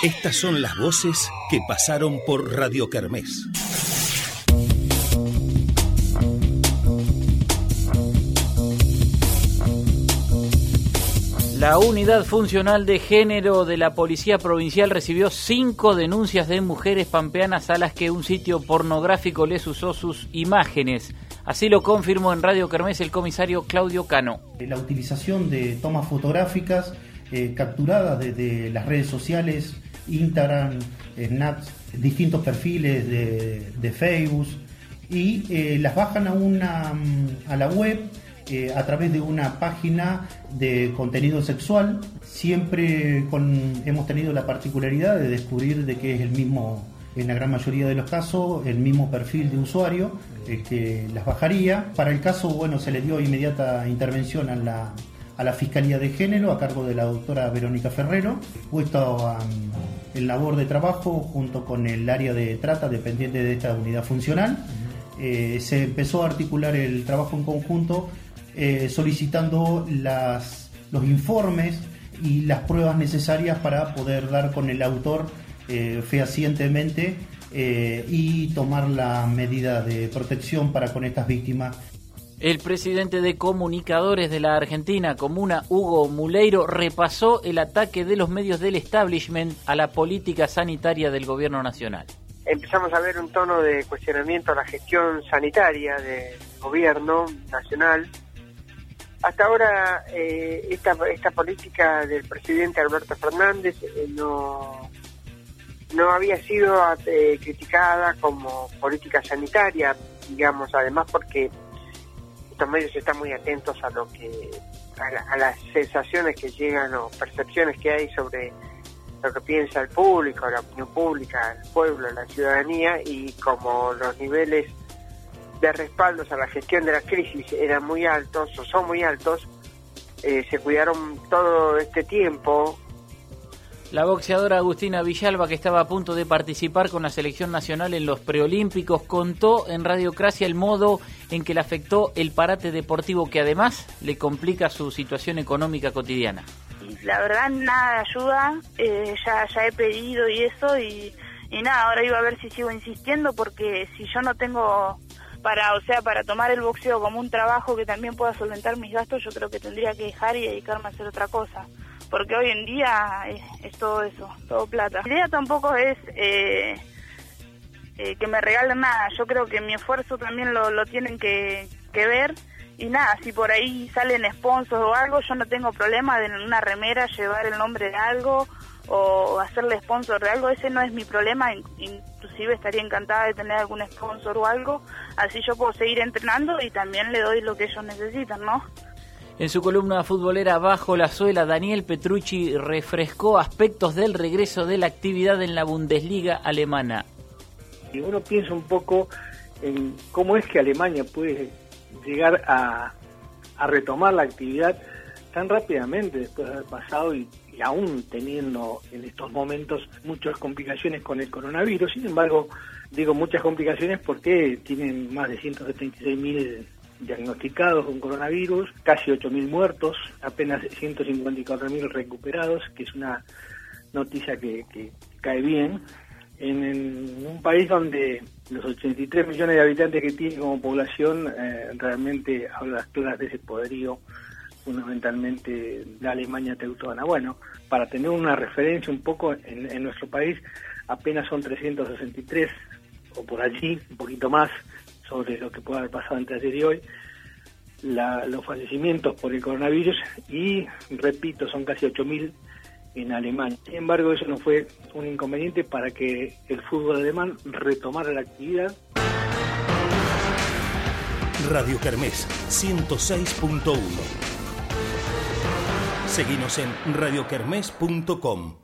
Estas son las voces que pasaron por Radio Kermés. La unidad funcional de género de la Policía Provincial recibió cinco denuncias de mujeres pampeanas a las que un sitio pornográfico les usó sus imágenes. Así lo confirmó en Radio Kermés el comisario Claudio Cano. La utilización de tomas fotográficas eh, capturadas desde las redes sociales, Instagram, Snap, distintos perfiles de, Facebook y eh, las bajan a, una, a la web eh, a través de una página de contenido sexual. Siempre hemos tenido la particularidad de descubrir de que es el mismo, en la gran mayoría de los casos, el mismo perfil de usuario eh, que las bajaría. Para el caso, bueno, se le dio inmediata intervención a la, a la Fiscalía de Género a cargo de la doctora Verónica Ferrero, puesto en labor de trabajo junto con el área de trata dependiente de esta unidad funcional. Eh, se empezó a articular el trabajo en conjunto eh, solicitando las, los informes y las pruebas necesarias para poder dar con el autor eh, fehacientemente eh, y tomar la medida de protección para con estas víctimas. El presidente de comunicadores de la Argentina, Comuna, Hugo Muleiro, repasó el ataque de los medios del establishment a la política sanitaria del gobierno nacional. Empezamos a ver un tono de cuestionamiento a la gestión sanitaria del gobierno nacional hasta ahora eh, esta, esta política del presidente Alberto Fernández eh, no, no había sido eh, criticada como política sanitaria, digamos, además porque estos medios están muy atentos a lo que a, las sensaciones que llegan o percepciones que hay sobre lo que piensa el público, la opinión pública, el pueblo, la ciudadanía y como los niveles de respaldos a la gestión de la crisis eran muy altos o son muy altos, eh, se cuidaron todo este tiempo. La boxeadora Agustina Villalba, que estaba a punto de participar con la selección nacional en los preolímpicos, contó en Radiocracia el modo en que le afectó el parate deportivo que además le complica su situación económica cotidiana. La verdad nada ayuda, eh, ya, ya he pedido y eso y, y nada, ahora iba a ver si sigo insistiendo porque si yo no tengo para, o sea, para tomar el boxeo como un trabajo que también pueda solventar mis gastos, yo creo que tendría que dejar y dedicarme a hacer otra cosa. Porque hoy en día es, todo eso, todo plata. La idea tampoco es eh, eh, que me regalen nada. Yo creo que mi esfuerzo también lo, tienen que, que ver. Y nada, si por ahí salen sponsors o algo, yo no tengo problema de en una remera llevar el nombre de algo o hacerle sponsor de algo, ese no es mi problema, inclusive estaría encantada de tener algún sponsor o algo, así yo puedo seguir entrenando y también le doy lo que ellos necesitan, ¿no? En su columna futbolera Bajo la Suela, Daniel Petrucci refrescó aspectos del regreso de la actividad en la Bundesliga alemana. Y uno piensa un poco en cómo es que Alemania puede llegar a, retomar la actividad tan rápidamente después de haber pasado y aún teniendo en estos momentos muchas complicaciones con el coronavirus. Sin embargo, digo muchas complicaciones porque tienen más de 176.000 diagnosticados con coronavirus, casi 8.000 muertos, apenas 154.000 recuperados, que es una noticia que, cae bien. En, un país donde los 83 millones de habitantes que tiene como población eh, realmente habla claras de ese poderío fundamentalmente la Alemania teutona. Bueno, para tener una referencia un poco en, nuestro país, apenas son 363 o por allí, un poquito más sobre lo que puede haber pasado entre ayer y hoy, los fallecimientos por el coronavirus y, repito, son casi 8.000 en Alemania. Sin embargo, eso no fue un inconveniente para que el fútbol alemán retomara la actividad. Radio Kermés 106.1 Seguimos en radiokermes.com.